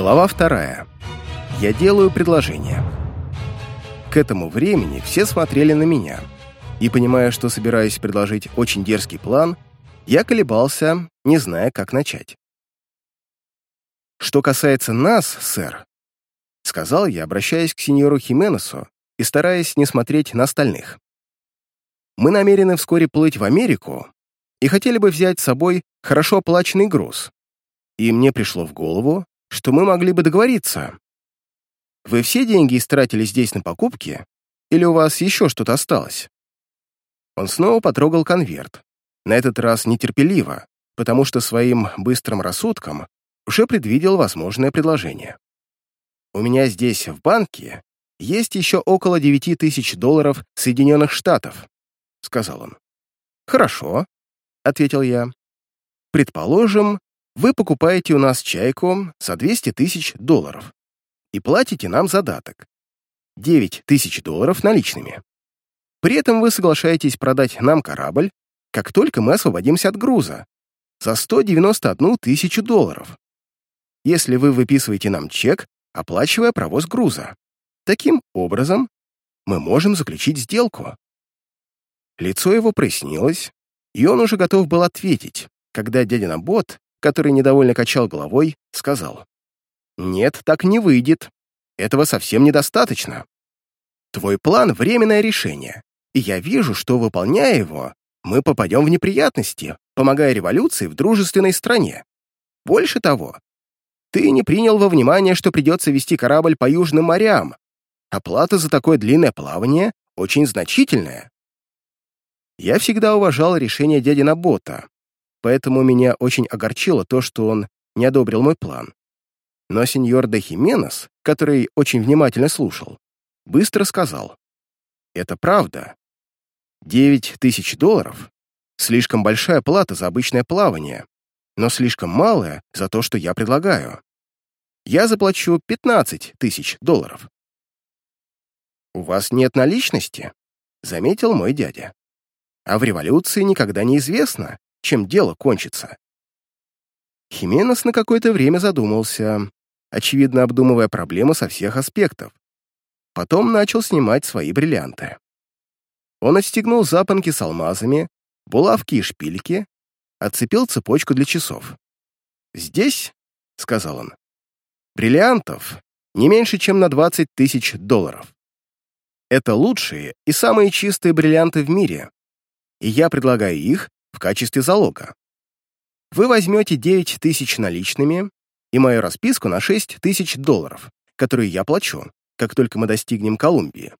Глава вторая. Я делаю предложение. К этому времени все смотрели на меня, и, понимая, что собираюсь предложить очень дерзкий план, я колебался, не зная, как начать. «Что касается нас, сэр», — сказал я, обращаясь к сеньору Хименесу и стараясь не смотреть на остальных. «Мы намерены вскоре плыть в Америку и хотели бы взять с собой хорошо оплаченный груз. И мне пришло в голову, что мы могли бы договориться. Вы все деньги истратили здесь на покупки, или у вас еще что-то осталось?» Он снова потрогал конверт, на этот раз нетерпеливо, потому что своим быстрым рассудком уже предвидел возможное предложение. «У меня здесь, в банке, есть еще около 9 тысяч долларов Соединенных Штатов», — сказал он. «Хорошо», — ответил я. «Предположим, вы покупаете у нас чайку за 200 тысяч долларов и платите нам задаток. 9 тысяч долларов наличными. При этом вы соглашаетесь продать нам корабль, как только мы освободимся от груза, за 191 тысячу долларов. Если вы выписываете нам чек, оплачивая провоз груза. Таким образом, мы можем заключить сделку. Лицо его прояснилось, и он уже готов был ответить, когда дядя Набот который недовольно качал головой, сказал, «Нет, так не выйдет. Этого совсем недостаточно. Твой план — временное решение, и я вижу, что, выполняя его, мы попадем в неприятности, помогая революции в дружественной стране. Больше того, ты не принял во внимание, что придется вести корабль по южным морям. Оплата за такое длинное плавание очень значительная. Я всегда уважал решение дяди Набота, поэтому меня очень огорчило то, что он не одобрил мой план. Но сеньор де Хименес, который очень внимательно слушал, быстро сказал, «Это правда. Девять тысяч долларов — слишком большая плата за обычное плавание, но слишком малая за то, что я предлагаю. Я заплачу 15 тысяч долларов». «У вас нет наличности?» — заметил мой дядя. «А в революции никогда не известно, чем дело кончится. Хименес на какое-то время задумался, очевидно обдумывая проблему со всех аспектов. Потом начал снимать свои бриллианты. Он отстегнул запонки с алмазами, булавки и шпильки, отцепил цепочку для часов. «Здесь», — сказал он, — «бриллиантов не меньше, чем на 20 тысяч долларов. Это лучшие и самые чистые бриллианты в мире, и я предлагаю их в качестве залога. Вы возьмете 9 тысяч наличными и мою расписку на 6 тысяч долларов, которые я плачу, как только мы достигнем Колумбии.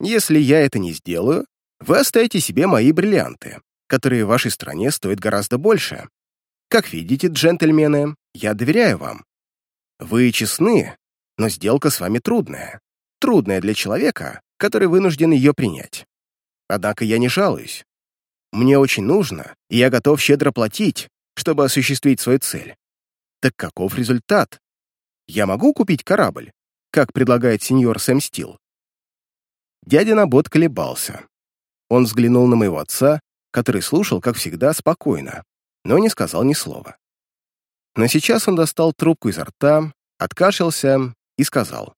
Если я это не сделаю, вы оставите себе мои бриллианты, которые в вашей стране стоят гораздо больше. Как видите, джентльмены, я доверяю вам. Вы честны, но сделка с вами трудная. Трудная для человека, который вынужден ее принять. Однако я не жалуюсь. Мне очень нужно, и я готов щедро платить, чтобы осуществить свою цель. Так каков результат? Я могу купить корабль, как предлагает сеньор Сэм Стил? Дядя Набот колебался. Он взглянул на моего отца, который слушал, как всегда, спокойно, но не сказал ни слова. Но сейчас он достал трубку изо рта, откашлялся и сказал.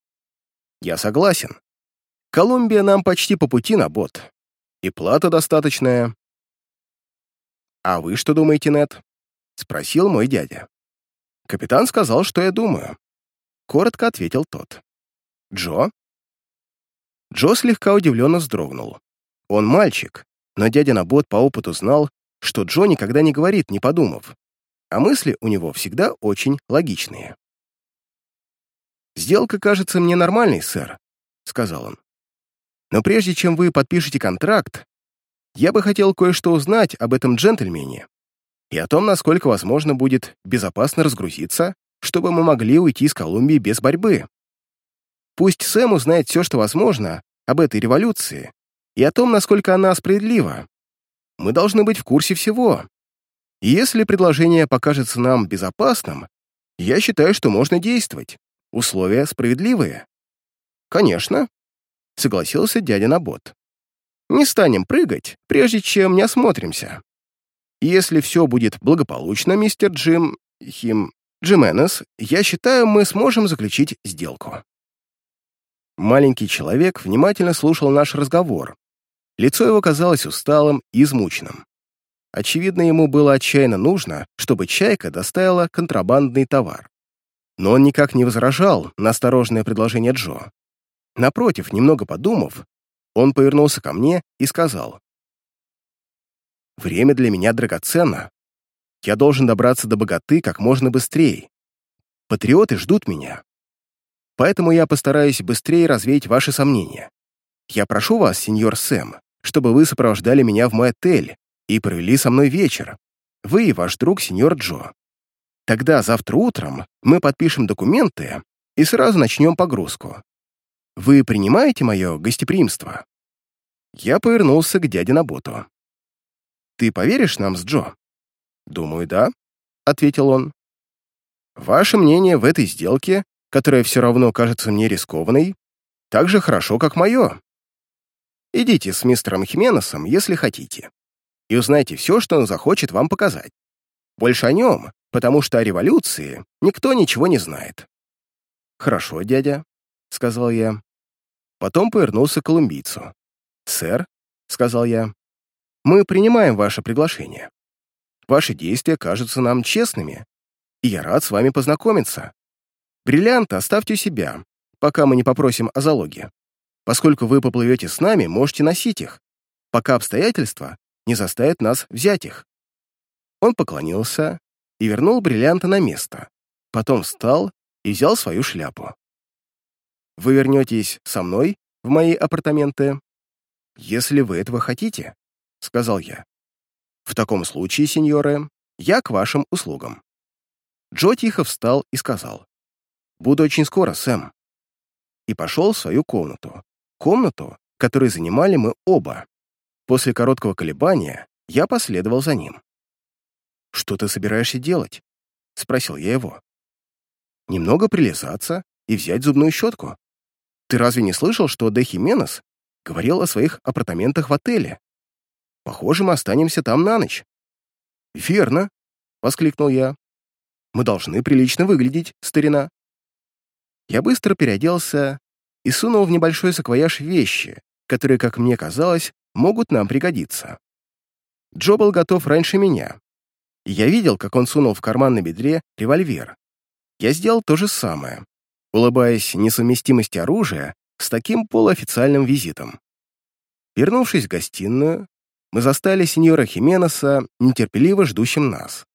«Я согласен. Колумбия нам почти по пути на бот. И плата достаточная, «А вы что думаете, Нед?» — спросил мой дядя. Капитан сказал, что я думаю. Коротко ответил тот. «Джо?» Джо слегка удивленно вздрогнул. Он мальчик, но дядя Набот по опыту знал, что Джо никогда не говорит, не подумав, а мысли у него всегда очень логичные. «Сделка кажется мне нормальной, сэр», — сказал он. «Но прежде чем вы подпишете контракт, я бы хотел кое-что узнать об этом джентльмене и о том, насколько возможно будет безопасно разгрузиться, чтобы мы могли уйти из Колумбии без борьбы. Пусть Сэм узнает все, что возможно, об этой революции и о том, насколько она справедлива. Мы должны быть в курсе всего. И если предложение покажется нам безопасным, я считаю, что можно действовать. Условия справедливые. Конечно, согласился дядя Набот. Не станем прыгать, прежде чем не осмотримся. Если все будет благополучно, мистер Джим... Хим... Джименес, я считаю, мы сможем заключить сделку». Маленький человек внимательно слушал наш разговор. Лицо его казалось усталым и измученным. Очевидно, ему было отчаянно нужно, чтобы «Чайка» доставила контрабандный товар. Но он никак не возражал на осторожное предложение Джо. Напротив, немного подумав, он повернулся ко мне и сказал, «Время для меня драгоценно. Я должен добраться до богаты как можно быстрее. Патриоты ждут меня. Поэтому я постараюсь быстрее развеять ваши сомнения. Я прошу вас, сеньор Сэм, чтобы вы сопровождали меня в мой отель и провели со мной вечер. Вы и ваш друг, сеньор Джо. Тогда завтра утром мы подпишем документы и сразу начнем погрузку. Вы принимаете мое гостеприимство?» Я повернулся к дяде Наботу. «Ты поверишь нам с Джо?» «Думаю, да», — ответил он. «Ваше мнение в этой сделке, которая все равно кажется мне рискованной, так же хорошо, как мое. Идите с мистером Хименесом, если хотите, и узнайте все, что он захочет вам показать. Больше о нем, потому что о революции никто ничего не знает». «Хорошо, дядя», — сказал я. Потом повернулся к колумбийцу. «Сэр», — сказал я, — «мы принимаем ваше приглашение. Ваши действия кажутся нам честными, и я рад с вами познакомиться. Бриллианты оставьте у себя, пока мы не попросим о залоге. Поскольку вы поплывете с нами, можете носить их, пока обстоятельства не заставят нас взять их». Он поклонился и вернул бриллианты на место, потом встал и взял свою шляпу. «Вы вернетесь со мной в мои апартаменты?» «Если вы этого хотите», — сказал я. «В таком случае, сеньоры, я к вашим услугам». Джо тихо встал и сказал. «Буду очень скоро, Сэм». И пошел в свою комнату. Комнату, которую занимали мы оба. После короткого колебания я последовал за ним. «Что ты собираешься делать?» — спросил я его. «Немного прилизаться и взять зубную щетку. Ты разве не слышал, что Де Хименес говорил о своих апартаментах в отеле. Похоже, мы останемся там на ночь». «Верно», — воскликнул я. «Мы должны прилично выглядеть, старина». Я быстро переоделся и сунул в небольшой саквояж вещи, которые, как мне казалось, могут нам пригодиться. Джо был готов раньше меня. Я видел, как он сунул в карман на бедре револьвер. Я сделал то же самое, улыбаясь несовместимости оружия с таким полуофициальным визитом. Вернувшись в гостиную, мы застали сеньора Хименеса нетерпеливо ждущим нас.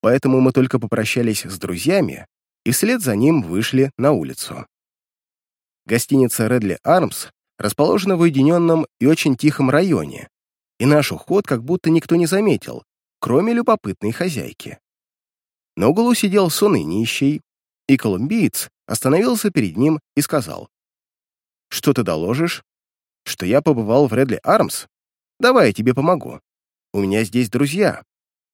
Поэтому мы только попрощались с друзьями и вслед за ним вышли на улицу. Гостиница «Редли Армс» расположена в уединенном и очень тихом районе, и наш уход как будто никто не заметил, кроме любопытной хозяйки. На углу сидел сонный нищий, и колумбиец остановился перед ним и сказал, что ты доложишь? Что я побывал в Редли Армс? Давай я тебе помогу. У меня здесь друзья.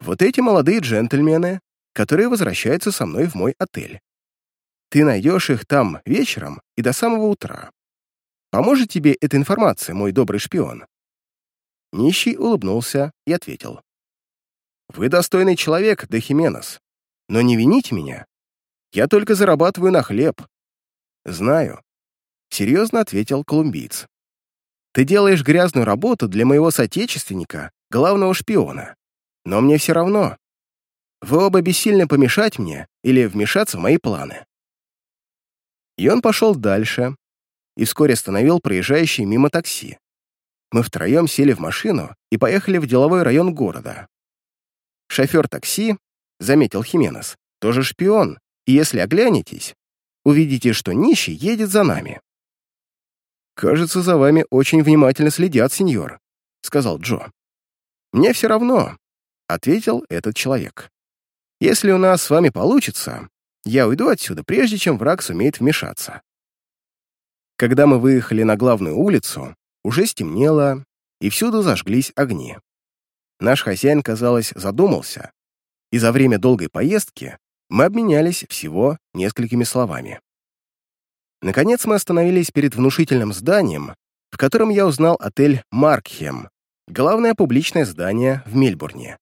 Вот эти молодые джентльмены, которые возвращаются со мной в мой отель. Ты найдешь их там вечером и до самого утра. Поможет тебе эта информация, мой добрый шпион?» Нищий улыбнулся и ответил. «Вы достойный человек, Дехименос, но не вините меня. Я только зарабатываю на хлеб. Знаю, серьезно ответил колумбиец. «Ты делаешь грязную работу для моего соотечественника, главного шпиона. Но мне все равно. Вы оба бессильны помешать мне или вмешаться в мои планы». И он пошел дальше и вскоре остановил проезжающий мимо такси. Мы втроем сели в машину и поехали в деловой район города. Шофер такси, заметил Хименес, тоже шпион, и если оглянетесь, увидите, что нищий едет за нами. «Кажется, за вами очень внимательно следят, сеньор», — сказал Джо. «Мне все равно», — ответил этот человек. «Если у нас с вами получится, я уйду отсюда, прежде чем враг сумеет вмешаться». Когда мы выехали на главную улицу, уже стемнело, и всюду зажглись огни. Наш хозяин, казалось, задумался, и за время долгой поездки мы обменялись всего несколькими словами. Наконец мы остановились перед внушительным зданием, в котором я узнал отель «Маркхем», главное публичное здание в Мельбурне.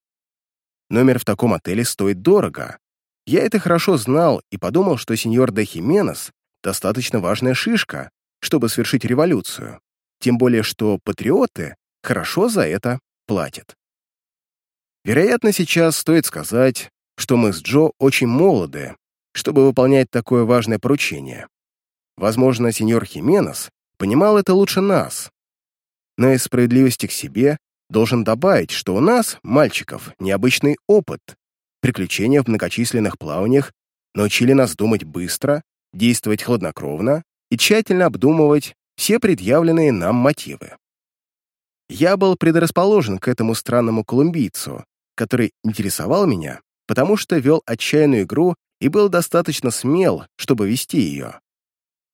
Номер в таком отеле стоит дорого. Я это хорошо знал и подумал, что сеньор де Хименес достаточно важная шишка, чтобы совершить революцию, тем более что патриоты хорошо за это платят. Вероятно, сейчас стоит сказать, что мы с Джо очень молоды, чтобы выполнять такое важное поручение. Возможно, сеньор Хименес понимал это лучше нас. Но из справедливости к себе должен добавить, что у нас, мальчиков, необычный опыт. Приключения в многочисленных плаваниях научили нас думать быстро, действовать хладнокровно и тщательно обдумывать все предъявленные нам мотивы. Я был предрасположен к этому странному колумбийцу, который интересовал меня, потому что вел отчаянную игру и был достаточно смел, чтобы вести ее.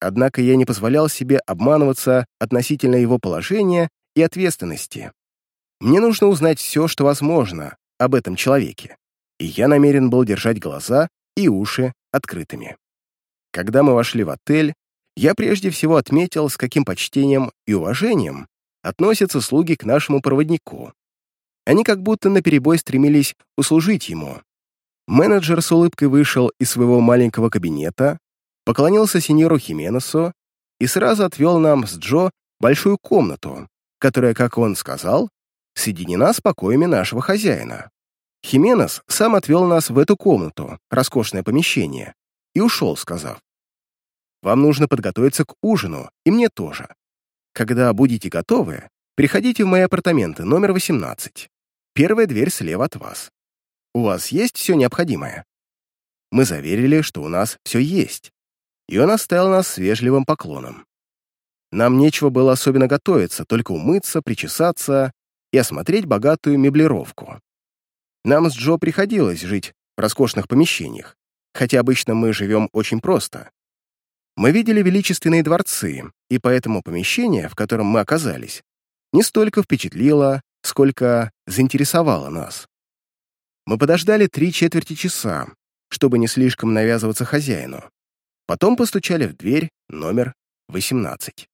Однако я не позволял себе обманываться относительно его положения и ответственности. Мне нужно узнать все, что возможно, об этом человеке, и я намерен был держать глаза и уши открытыми. Когда мы вошли в отель, я прежде всего отметил, с каким почтением и уважением относятся слуги к нашему проводнику. Они как будто наперебой стремились услужить ему. Менеджер с улыбкой вышел из своего маленького кабинета, поклонился сеньору Хименесу и сразу отвел нам с Джо большую комнату, которая, как он сказал, соединена с покоями нашего хозяина. Хименес сам отвел нас в эту комнату, роскошное помещение, и ушел, сказав, «Вам нужно подготовиться к ужину, и мне тоже. Когда будете готовы, приходите в мои апартаменты, номер 18. Первая дверь слева от вас. У вас есть все необходимое?» Мы заверили, что у нас все есть, и он оставил нас с вежливым поклоном. Нам нечего было особенно готовиться, только умыться, причесаться и осмотреть богатую меблировку. Нам с Джо приходилось жить в роскошных помещениях, хотя обычно мы живем очень просто. Мы видели величественные дворцы, и поэтому помещение, в котором мы оказались, не столько впечатлило, сколько заинтересовало нас. Мы подождали три четверти часа, чтобы не слишком навязываться хозяину. Потом постучали в дверь номер 18.